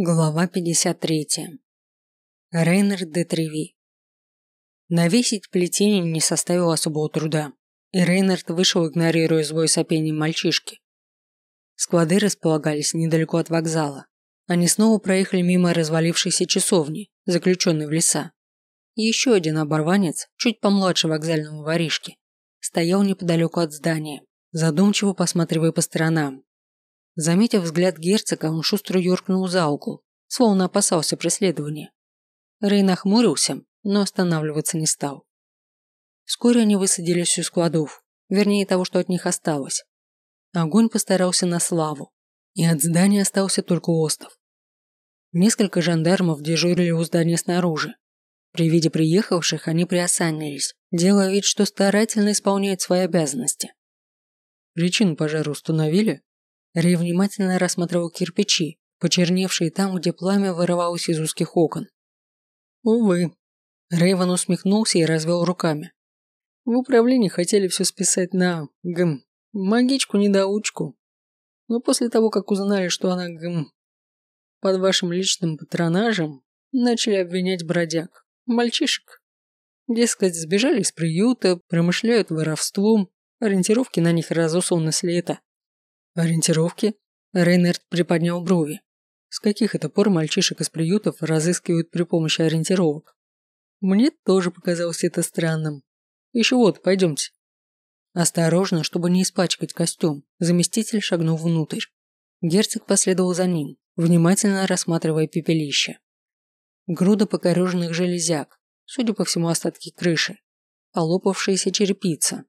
Глава 53. Рейнер де Треви. Навесить плетение не составило особого труда, и Рейнард вышел, игнорируя звой сопения мальчишки. Склады располагались недалеко от вокзала. Они снова проехали мимо развалившейся часовни, заключенной в леса. Еще один оборванец, чуть помладше вокзального воришки, стоял неподалеку от здания, задумчиво посматривая по сторонам. Заметив взгляд герцога, он шустро юркнул за угол, словно опасался преследования. Рей нахмурился, но останавливаться не стал. Вскоре они высадились у складов, вернее того, что от них осталось. Огонь постарался на славу, и от здания остался только остров. Несколько жандармов дежурили у здания снаружи. При виде приехавших они приосанились, делая вид, что старательно исполняют свои обязанности. Причину пожара установили? Рей внимательно рассматривал кирпичи, почерневшие там, где пламя вырывалось из узких окон. Увы. Рейвен усмехнулся и развел руками. В управлении хотели все списать на, гм, магичку-недоучку. Но после того, как узнали, что она, гм, под вашим личным патронажем, начали обвинять бродяг, мальчишек. Дескать, сбежали из приюта, промышляют воровством, ориентировки на них разосланы с лета. Ориентировки? Рейнерд приподнял брови. С каких это пор мальчишек из приютов разыскивают при помощи ориентировок? Мне тоже показалось это странным. Еще вот, пойдемте. Осторожно, чтобы не испачкать костюм, заместитель шагнул внутрь. Герцог последовал за ним, внимательно рассматривая пепелище. Груда покореженных железяк, судя по всему остатки крыши, полопавшаяся черепица.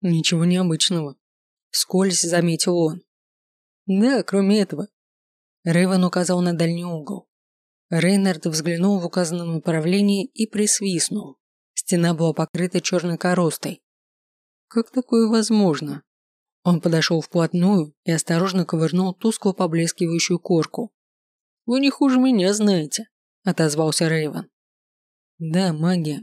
Ничего необычного. Скользь заметил он. Да, кроме этого. Рейвен указал на дальний угол. Рейнард взглянул в указанном направлении и присвистнул. Стена была покрыта черной коростой. Как такое возможно? Он подошел вплотную и осторожно ковырнул тускло поблескивающую корку. «Вы не хуже меня знаете», – отозвался Рейвен. «Да, магия.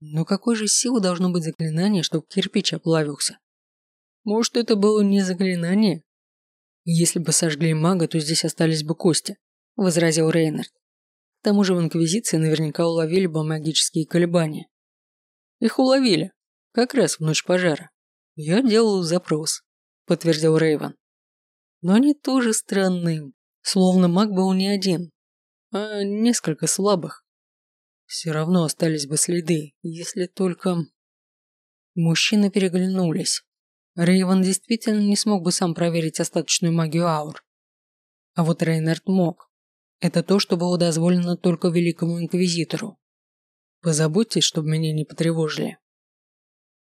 Но какой же силы должно быть заклинание, чтобы кирпич оплавился? Может, это было не заклинание? Если бы сожгли мага, то здесь остались бы кости, возразил Рейнард. К тому же в Инквизиции наверняка уловили бы магические колебания. Их уловили. Как раз в ночь пожара. Я делал запрос, подтвердил Рейвен. Но они тоже странные. Словно маг был не один, а несколько слабых. Все равно остались бы следы, если только... Мужчины переглянулись. Рейвен действительно не смог бы сам проверить остаточную магию аур. А вот Рейнард мог. Это то, что было дозволено только великому инквизитору. Позаботьтесь, чтобы меня не потревожили.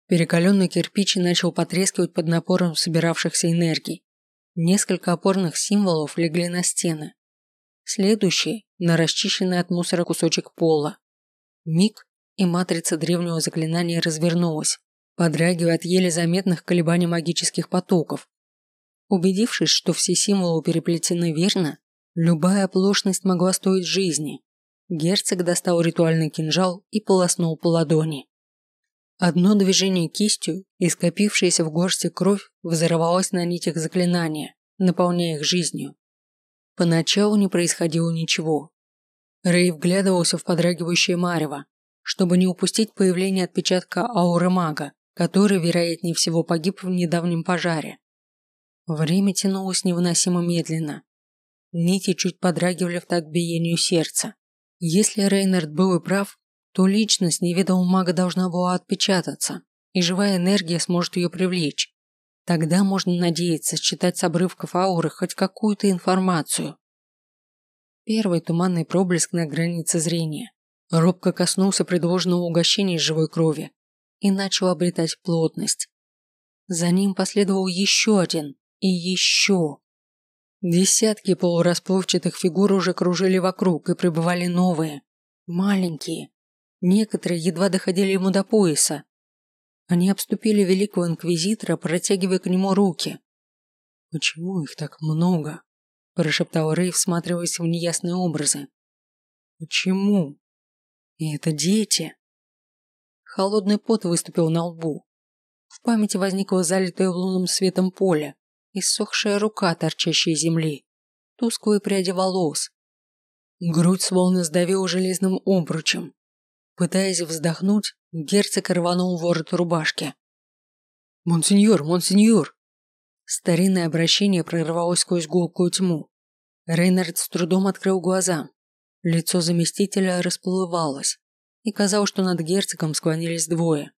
Перекаленный кирпич начал потрескивать под напором собиравшихся энергий. Несколько опорных символов легли на стены. Следующий – на расчищенный от мусора кусочек пола. Миг, и матрица древнего заклинания развернулась подрагивая от еле заметных колебаний магических потоков. Убедившись, что все символы переплетены верно, любая оплошность могла стоить жизни. Герцог достал ритуальный кинжал и полоснул по ладони. Одно движение кистью, и скопившаяся в горсти кровь взорвалась на нитях заклинания, наполняя их жизнью. Поначалу не происходило ничего. Рэй вглядывался в подрагивающее марево, чтобы не упустить появление отпечатка ауры мага который, вероятнее всего, погиб в недавнем пожаре. Время тянулось невыносимо медленно. Нити чуть подрагивали в такт биению сердца. Если Рейнард был и прав, то личность неведомого мага должна была отпечататься, и живая энергия сможет ее привлечь. Тогда можно надеяться считать с обрывков ауры хоть какую-то информацию. Первый туманный проблеск на границе зрения. Робко коснулся предложенного угощения из живой крови и начал обретать плотность. За ним последовал еще один и еще. Десятки полурасплывчатых фигур уже кружили вокруг и прибывали новые, маленькие. Некоторые едва доходили ему до пояса. Они обступили великого инквизитора, протягивая к нему руки. «Почему их так много?» – прошептал Рэй, всматриваясь в неясные образы. «Почему?» «И это дети!» Холодный пот выступил на лбу. В памяти возникло залитое лунным светом поле, иссохшая рука, торчащая земли, тусклые пряди волос, Грудь словно сдавила железным обручем. Пытаясь вздохнуть, герцог рванул ворот рубашки. «Монсеньор, монсеньор!» Старинное обращение прорвалось сквозь гулкую тьму. Рейнард с трудом открыл глаза. Лицо заместителя расплывалось, и казалось, что над герцогом склонились двое.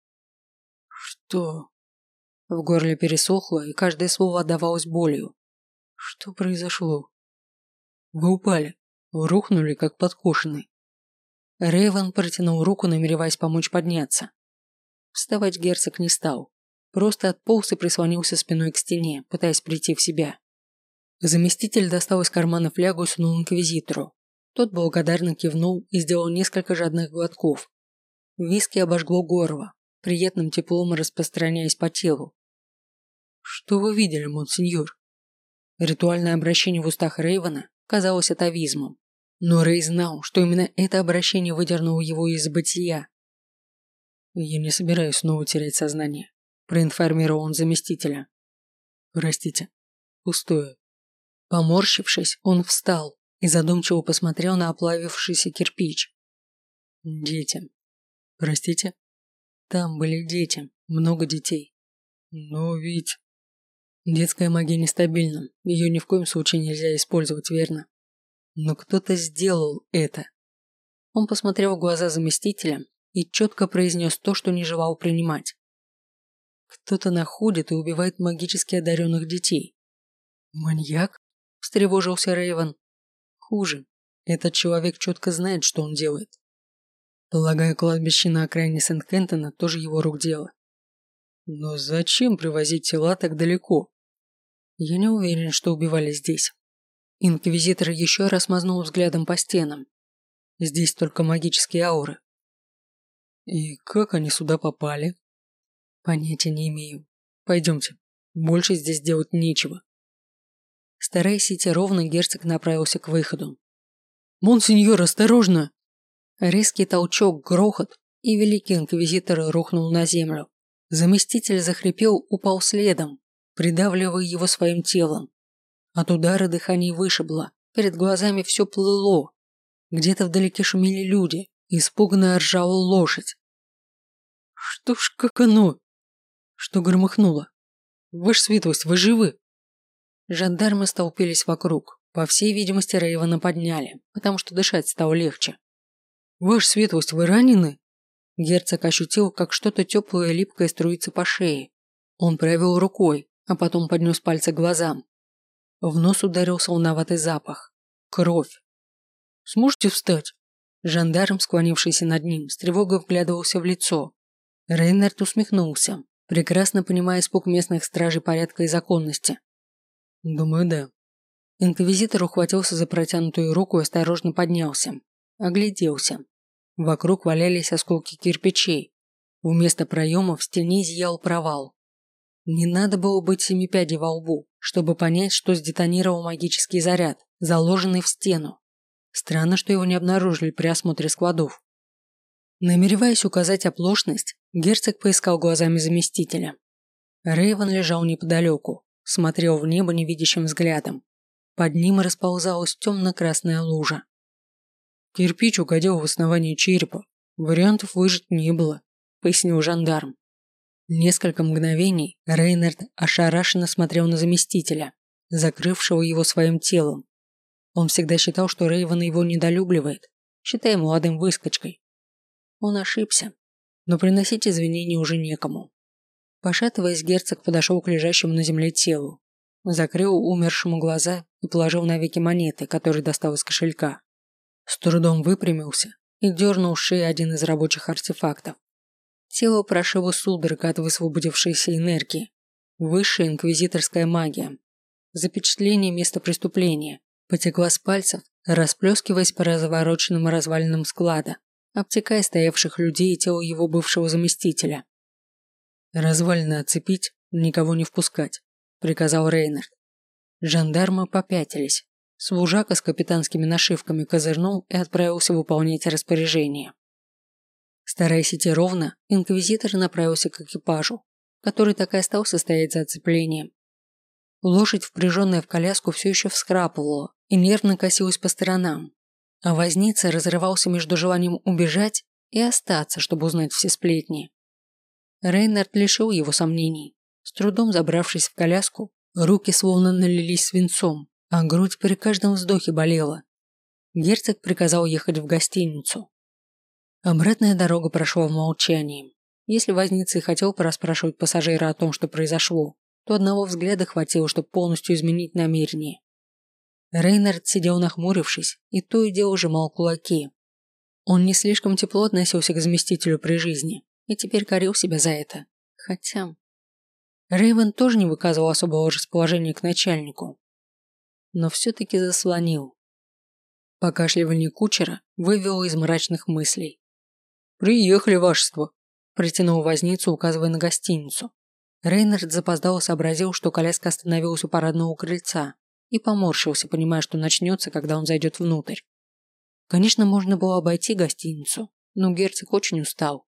«Что?» В горле пересохло, и каждое слово отдавалось болью. «Что произошло?» «Вы упали. Рухнули, как подкошенный». Рейвен протянул руку, намереваясь помочь подняться. Вставать герцог не стал. Просто отполз и прислонился спиной к стене, пытаясь прийти в себя. Заместитель достал из кармана флягу и сунул инквизитору. Тот благодарно кивнул и сделал несколько жадных глотков. Виски обожгло горло, приятным теплом распространяясь по телу. «Что вы видели, монсеньор?» Ритуальное обращение в устах Рейвена казалось атовизмом. Но Рей знал, что именно это обращение выдернуло его из бытия. «Я не собираюсь снова терять сознание», – проинформировал он заместителя. «Простите. Пустое». Поморщившись, он встал и задумчиво посмотрел на оплавившийся кирпич. «Дети. Простите?» Там были дети, много детей. Но ведь... Детская магия нестабильна, ее ни в коем случае нельзя использовать, верно? Но кто-то сделал это. Он посмотрел в глаза заместителя и четко произнес то, что не желал принимать. Кто-то находит и убивает магически одаренных детей. Маньяк? Встревожился Рейвен. Хуже. Этот человек четко знает, что он делает. Полагаю, кладбище на окраине Сент-Кентона тоже его рук дело. Но зачем привозить тела так далеко? Я не уверен, что убивали здесь. Инквизитор еще раз мазнул взглядом по стенам. Здесь только магические ауры. И как они сюда попали? Понятия не имею. Пойдемте. Больше здесь делать нечего. Стараясь идти ровно, герцог направился к выходу. «Монсеньор, осторожно!» Резкий толчок, грохот, и великий инквизитор рухнул на землю. Заместитель захрипел, упал следом, придавливая его своим телом. От удара дыхание вышибло, перед глазами все плыло. Где-то вдалеке шумели люди, испуганно ржала лошадь. «Что ж, как оно?» «Что громыхнуло?» «Ваша светлость, вы живы?» Жандармы столпились вокруг. По всей видимости, Рейвана подняли, потому что дышать стало легче. «Ваша светлость, вы ранены?» Герцог ощутил, как что-то теплое и липкое струится по шее. Он провел рукой, а потом поднес пальцы к глазам. В нос ударился волноватый запах. Кровь. «Сможете встать?» Жандарм, склонившийся над ним, с тревогой вглядывался в лицо. Рейнард усмехнулся, прекрасно понимая испуг местных стражей порядка и законности. «Думаю, да». Инквизитор ухватился за протянутую руку и осторожно поднялся. Огляделся. Вокруг валялись осколки кирпичей. Вместо проема в стене зиял провал. Не надо было быть семипядей во лбу, чтобы понять, что сдетонировал магический заряд, заложенный в стену. Странно, что его не обнаружили при осмотре складов. Намереваясь указать оплошность, герцог поискал глазами заместителя. Рейвен лежал неподалеку, смотрел в небо невидящим взглядом. Под ним расползалась темно-красная лужа. Кирпич угодил в основание черепа. Вариантов выжить не было, пояснил жандарм. Несколько мгновений Рейнард ошарашенно смотрел на заместителя, закрывшего его своим телом. Он всегда считал, что Рейвен его недолюбливает, считая молодым выскочкой. Он ошибся, но приносить извинения уже некому. Пошатываясь, герцог подошел к лежащему на земле телу, закрыл умершему глаза и положил на веки монеты, которые достал из кошелька. С трудом выпрямился и дернул шеи один из рабочих артефактов. Тело прошило судорога от высвободившейся энергии. Высшая инквизиторская магия. Запечатление места преступления. Потекла с пальцев, расплескиваясь по развороченным развалинам склада, обтекая стоявших людей и тело его бывшего заместителя. «Развалины оцепить, никого не впускать», – приказал Рейнард. Жандармы попятились, Служака с капитанскими нашивками козырнул и отправился выполнять распоряжение. Стараясь идти ровно, инквизитор направился к экипажу, который так и остался стоять за оцеплением. Лошадь, впряженная в коляску, все еще вскрапывала и нервно косилась по сторонам. А возница разрывался между желанием убежать и остаться, чтобы узнать все сплетни. Рейнард лишил его сомнений. С трудом забравшись в коляску, руки словно налились свинцом, а грудь при каждом вздохе болела. Герцог приказал ехать в гостиницу. Обратная дорога прошла в молчании. Если возница и хотел порасспрашивать пассажира о том, что произошло, то одного взгляда хватило, чтобы полностью изменить намерение. Рейнард сидел нахмурившись и то и дело сжимал кулаки. Он не слишком тепло относился к заместителю при жизни и теперь корил себя за это. Хотя... Рейвен тоже не выказывал особого расположения к начальнику. Но все-таки заслонил. Покашливание кучера вывело из мрачных мыслей. «Приехали, вашество!» – протянул возницу, указывая на гостиницу. Рейнард запоздало сообразил, что коляска остановилась у парадного крыльца и поморщился, понимая, что начнется, когда он зайдет внутрь. Конечно, можно было обойти гостиницу, но герцог очень устал.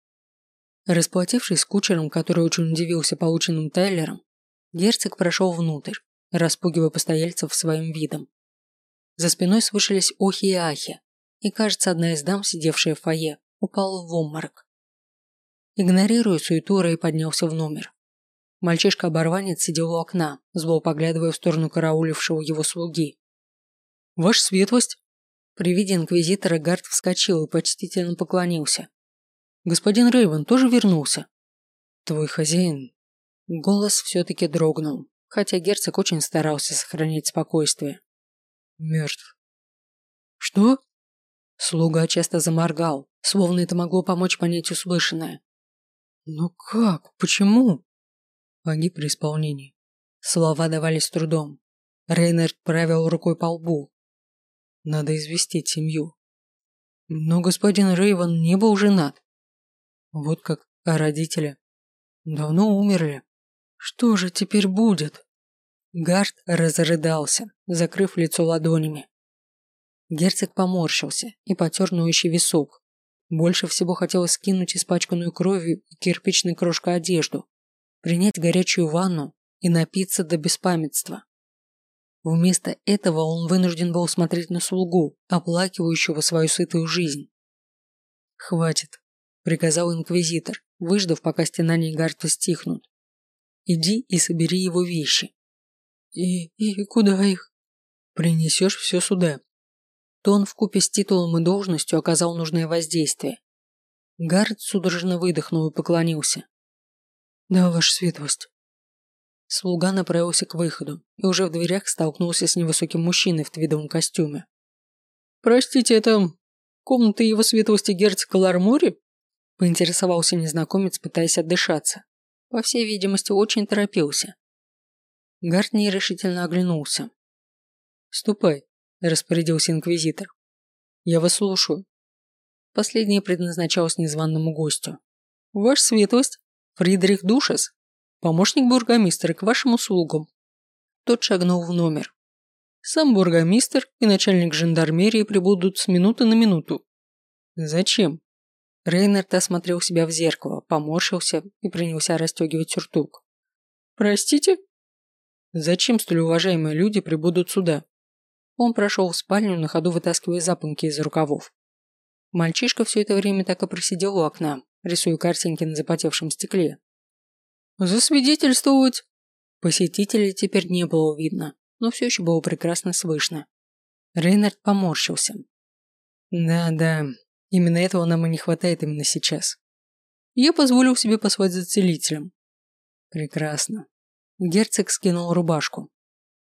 Расплатившись с кучером, который очень удивился полученным Тайлером, герцог прошел внутрь, распугивая постояльцев своим видом. За спиной слышались охи и ахи, и, кажется, одна из дам, сидевшая в фойе, упала в обморок. Игнорируя суету, Рэй поднялся в номер. Мальчишка-оборванец сидел у окна, зло поглядывая в сторону караулившего его слуги. «Ваша светлость!» При виде инквизитора Гард вскочил и почтительно поклонился. «Господин Рейвен тоже вернулся?» «Твой хозяин...» Голос все-таки дрогнул, хотя герцог очень старался сохранять спокойствие. «Мертв». «Что?» Слуга часто заморгал, словно это могло помочь понять услышанное. «Но как? Почему?» Погиб при исполнении. Слова давались трудом. Рейнард правил рукой по лбу. Надо известить семью. Но господин Рейвен не был женат. Вот как, а родители? Давно умерли. Что же теперь будет? Гард разрыдался, закрыв лицо ладонями. Герцог поморщился и потер ноющий висок. Больше всего хотелось скинуть испачканную кровью и кирпичной крошкой одежду, принять горячую ванну и напиться до беспамятства. Вместо этого он вынужден был смотреть на слугу, оплакивающего свою сытую жизнь. «Хватит», – приказал инквизитор, выждав, пока стенания Гарта стихнут. «Иди и собери его вещи». «И, и куда их?» «Принесешь все сюда». Тон вкупе с титулом и должностью оказал нужное воздействие. Гард судорожно выдохнул и поклонился. «Да, ваша светлость». Слуга направился к выходу и уже в дверях столкнулся с невысоким мужчиной в твидовом костюме. «Простите, это комната его светлости герцога Лармори?» Поинтересовался незнакомец, пытаясь отдышаться. По всей видимости, очень торопился. Гарт нерешительно оглянулся. «Ступай», – распорядился инквизитор. «Я вас слушаю». Последнее предназначалось незваному гостю. «Ваша светлость?» Фридрих Душес, помощник бургомистра к вашим услугам. Тот шагнул в номер. Сам бургомистр и начальник жандармерии прибудут с минуты на минуту. Зачем? Рейнард осмотрел себя в зеркало, поморщился и принялся расстегивать сюртук. Простите? Зачем столь уважаемые люди прибудут сюда? Он прошел в спальню, на ходу вытаскивая запонки из рукавов. Мальчишка все это время так и просидел у окна, рисуя картинки на запотевшем стекле. «Засвидетельствовать!» Посетителей теперь не было видно, но все еще было прекрасно слышно. Рейнард поморщился. «Да-да, именно этого нам и не хватает именно сейчас. Я позволил себе позвать за целителем». «Прекрасно». Герцог скинул рубашку.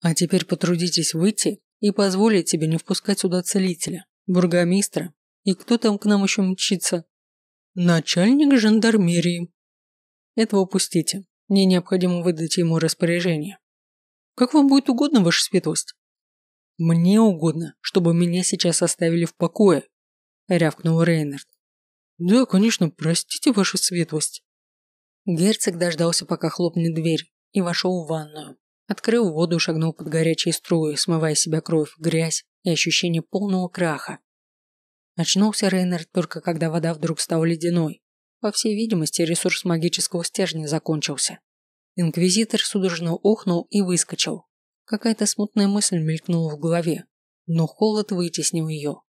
«А теперь потрудитесь выйти и позволить себе не впускать сюда целителя, бургомистра и кто там к нам еще мчится?» Начальник жандармерии. Этого упустите. Мне необходимо выдать ему распоряжение. Как вам будет угодно, ваша светлость? Мне угодно, чтобы меня сейчас оставили в покое, рявкнул Рейнард. Да, конечно, простите, ваша светлость. Герцог дождался, пока хлопнет дверь, и вошел в ванную. Открыл воду и шагнул под горячие струи, смывая себя кровь, грязь и ощущение полного краха. Очнулся Рейнер только когда вода вдруг стала ледяной. По всей видимости, ресурс магического стержня закончился. Инквизитор судорожно охнул и выскочил. Какая-то смутная мысль мелькнула в голове, но холод вытеснил ее.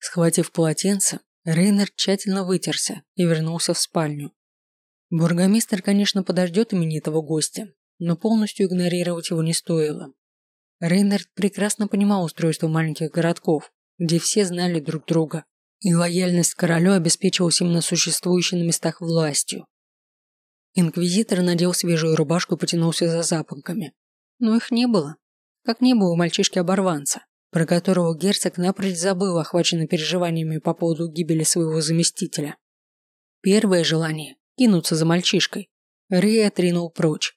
Схватив полотенце, Рейнер тщательно вытерся и вернулся в спальню. Бургомистр, конечно, подождет именитого гостя, но полностью игнорировать его не стоило. Рейнард прекрасно понимал устройство маленьких городков, где все знали друг друга, и лояльность королю обеспечивалась именно существующей на местах властью. Инквизитор надел свежую рубашку и потянулся за запонками. Но их не было. Как не было у мальчишки-оборванца, про которого герцог напрочь забыл, охваченный переживаниями по поводу гибели своего заместителя. Первое желание – кинуться за мальчишкой. Рэй отринул прочь.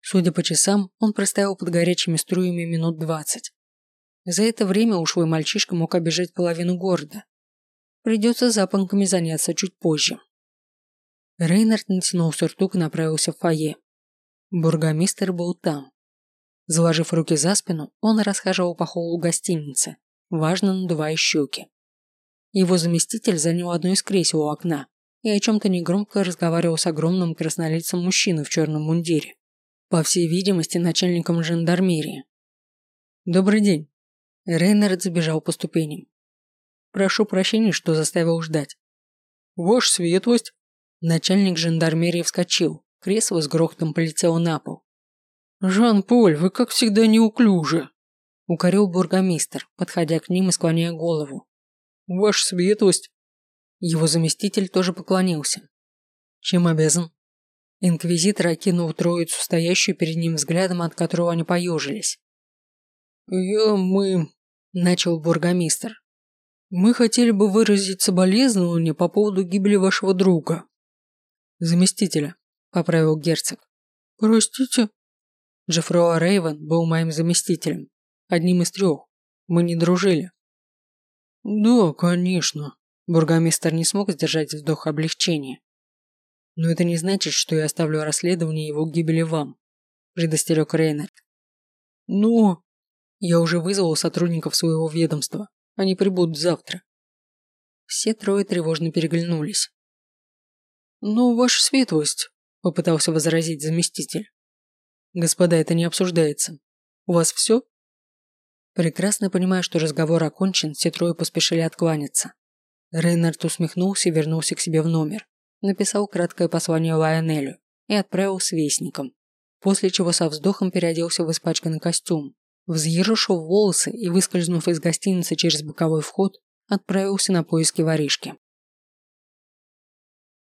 Судя по часам, он простоял под горячими струями минут двадцать. За это время ушлый мальчишка мог обижать половину города. Придется запонками заняться чуть позже. Рейнард натянул сюртук и направился в фойе. Бургомистр был там. Заложив руки за спину, он расхаживал по холлу гостиницы, важно надувая щеки. Его заместитель занял одно из кресел у окна и о чем-то негромко разговаривал с огромным краснолицым мужчиной в черном мундире, по всей видимости, начальником жандармерии. «Добрый день». Рейнард забежал по ступеням. «Прошу прощения, что заставил ждать». «Ваша светлость!» Начальник жандармерии вскочил, кресло с грохотом полетело на пол. «Жан-Поль, вы как всегда неуклюжи!» – укорил бургомистр, подходя к ним и склоняя голову. «Ваша светлость!» Его заместитель тоже поклонился. «Чем обязан?» Инквизитор окинул троицу, стоящую перед ним взглядом, от которого они поежились. «Я... мы...» – начал бургомистр. «Мы хотели бы выразить соболезнование по поводу гибели вашего друга». «Заместителя», – поправил герцог. «Простите?» Джеффроа Рейвен был моим заместителем, одним из трех. Мы не дружили. Да, конечно. Бургомистр не смог сдержать вздох облегчения. Но это не значит, что я оставлю расследование его гибели вам, предостерег Рейнард. Но я уже вызвал сотрудников своего ведомства. Они прибудут завтра. Все трое тревожно переглянулись. «Ну, ваша светлость», – попытался возразить заместитель. Господа, это не обсуждается. У вас все? Прекрасно понимая, что разговор окончен, все трое поспешили откланяться. Рейнард усмехнулся и вернулся к себе в номер. Написал краткое послание Лайонелю и отправил с вестником, после чего со вздохом переоделся в испачканный костюм, взъерошил волосы и, выскользнув из гостиницы через боковой вход, отправился на поиски воришки.